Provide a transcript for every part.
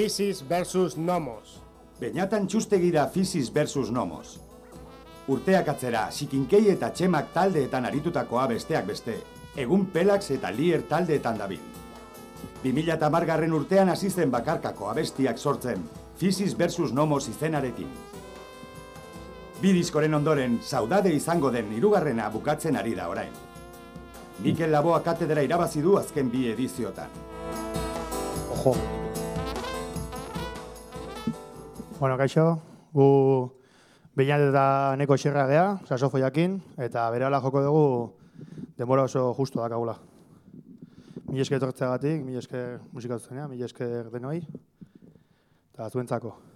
Physis versus Nomos. Beñatan txustegi da Physis versus Nomos. Urteak atzera, sikinkei eta txemak taldeetan aritutakoa besteak beste, egun pelax eta lier taldeetan dabil. 2000 eta margarren urtean asisten bakarkako abestiak sortzen, Physis versus Nomos izenarekin. Bi diskoren ondoren, saudade izango den hirugarrena bukatzen ari da orain. Mikel Laboa katedra irabazi du azken bi ediziotan. Ojo. Bueno, kaixo, gu Beñat eta neko xerra gea, sasofoiakin, eta bere joko dugu denbora oso justu dakagula. Mil esker etortzeagatik, mil esker musikatzenean, mil esker denoi, eta zuentzako.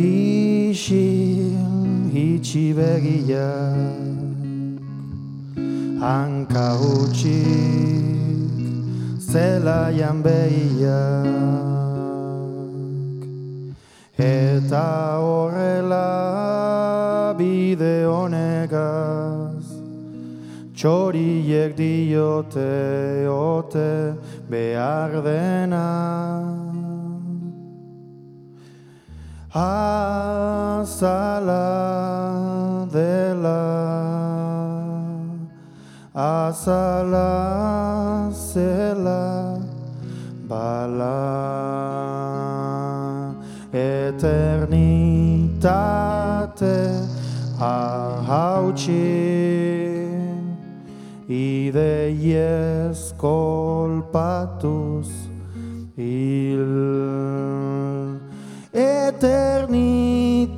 Isil hitxi begiak Hanka utxik zelaian behiak Eta horrela bide honegaz Txoriek diote ote behar denak azala dela. Azala zela. Bala eternitate. Hautsi ideiez kolpatuz. hil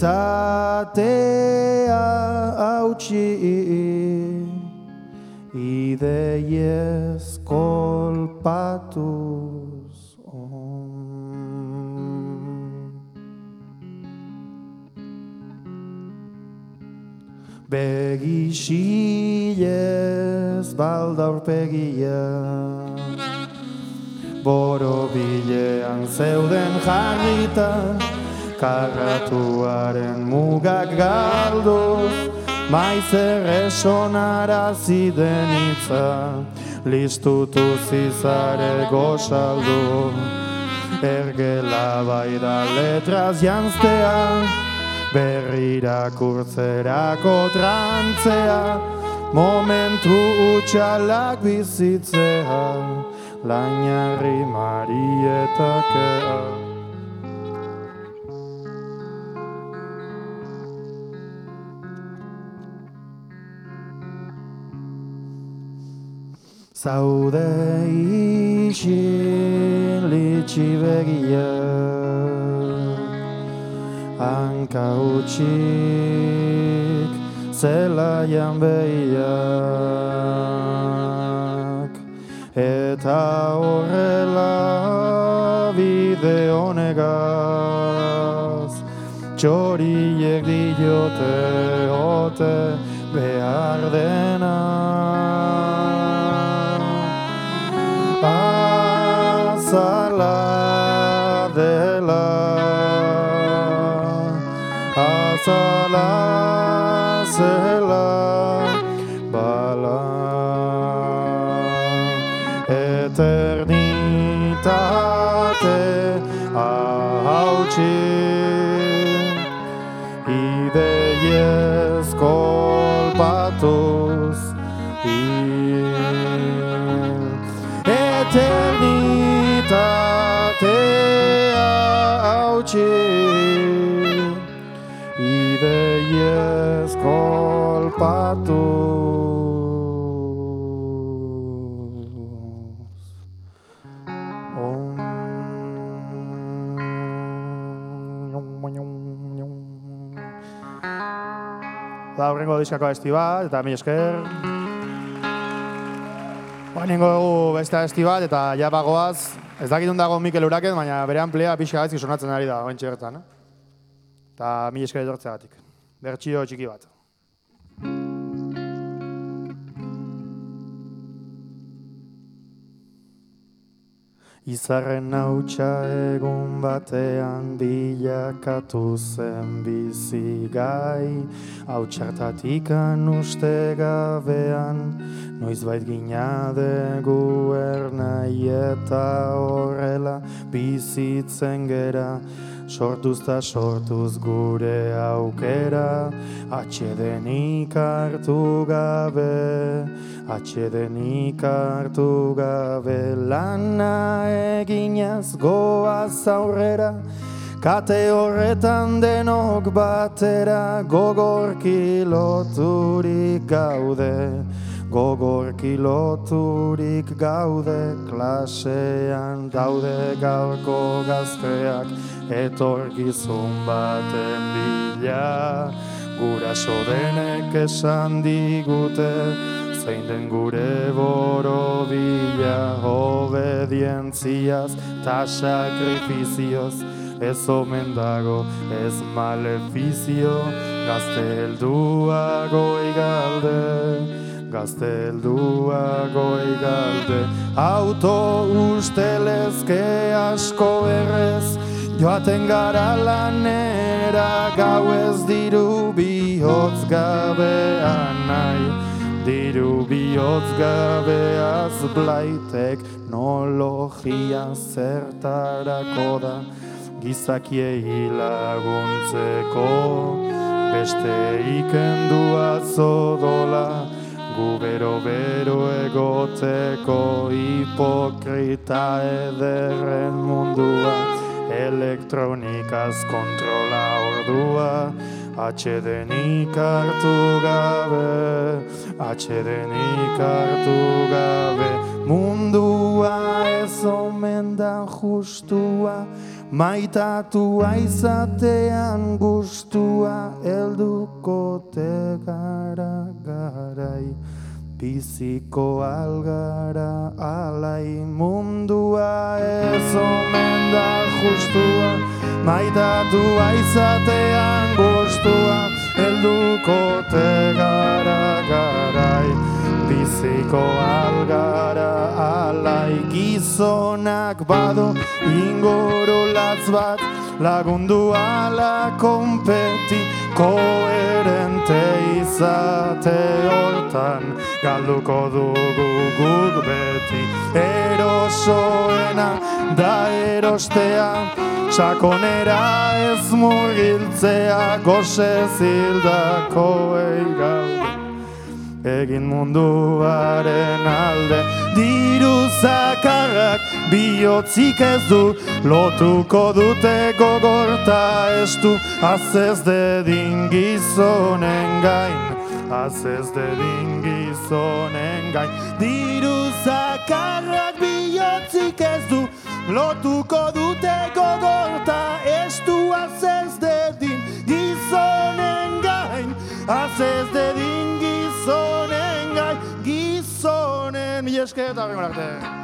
eternitatea hautsi ideiez kolpatuz Begixilez baldaurpegia Boro bilean zeuden jarrita Karratuaren mugak galduz Maizer esonara ziden itza Listutu zizare gozaldu Ergela bai da letraz janztea. Berrira kurtzerako trantzea Momentu utxalak bizitzea. Lainarri marietakea. Zaude isilitsi begiak hautsik zelaian behiak. Eta horrela bide honegaz txoriek diote ote behar dena azala zela bala. Eternitate hautsi ideiez kolpatuz hil. Eternitatea hautsi ideiez kolpatuz Da, horrengo diskako esti bat, eta mi esker. Bainengo dugu beste esti bat, eta ja bagoaz, ez dakitun dago Mikel Uraken, baina bere amplea pixa gaizki sonatzen ari da, ointxe bertan, eh? Eta mi esker etortzeagatik. Bertxio txiki bat. Izarren hautsa egun batean bilakatu zen bizi gai Hautsartatikan uste gabean Noizbait gina degu ernai eta horrela bizitzen gera Sortuz ta sortuz gure aukera Atxedenik hartu gabe Atxedenik hartu gabe. Lana eginaz goaz aurrera Kate horretan denok batera Gogorki loturik gaude Gogorki loturik gaude Klasean daude gaurko gazteak. Etorkizun baten bila Guraso denek esan digute zein den gure borobila. Obedientziaz ta sakrifizioz ez omen dago ez malefizio gazte heldua goi galde gazte heldua goi galde auto ustelezke asko berrez joaten gara lanera gau ez diru bihotz gabean nahi. Diru bihotz gabeaz blaitek nologia zertarako da. Gizakiei laguntzeko beste ikendua zodola gu bero bero egoteko hipokrita ederren mundua elektronikaz kontrola ordua Atxedenik hartu gabe, atxedenik hartu gabe. Mundua ez omen da justua, maitatua izatean gustua Elduko te gara garai, biziko algara alai Mundua ez omen da justua, maitatua izatean gustua Elduko te gara garai. Biziko algara alai gizonak bado inguru latz bat Lagundu ala konpeti koherente izate hortan Galduko dugu guk beti. Erosoena da erostea Sakonera ez murgiltzea gozez hildako eigalde Egin munduaren alde Diru zakarrak bihotzik ez du lotuko dute gogorta estu azez dedin gizonen gain azez dedin gizonen gain. Diru zakarrak bihotzik ez du lotuko dute gogorta estu azez dedin gizonen gain azez dedin gizonen gain. Gizonen mi esketa bengo arte.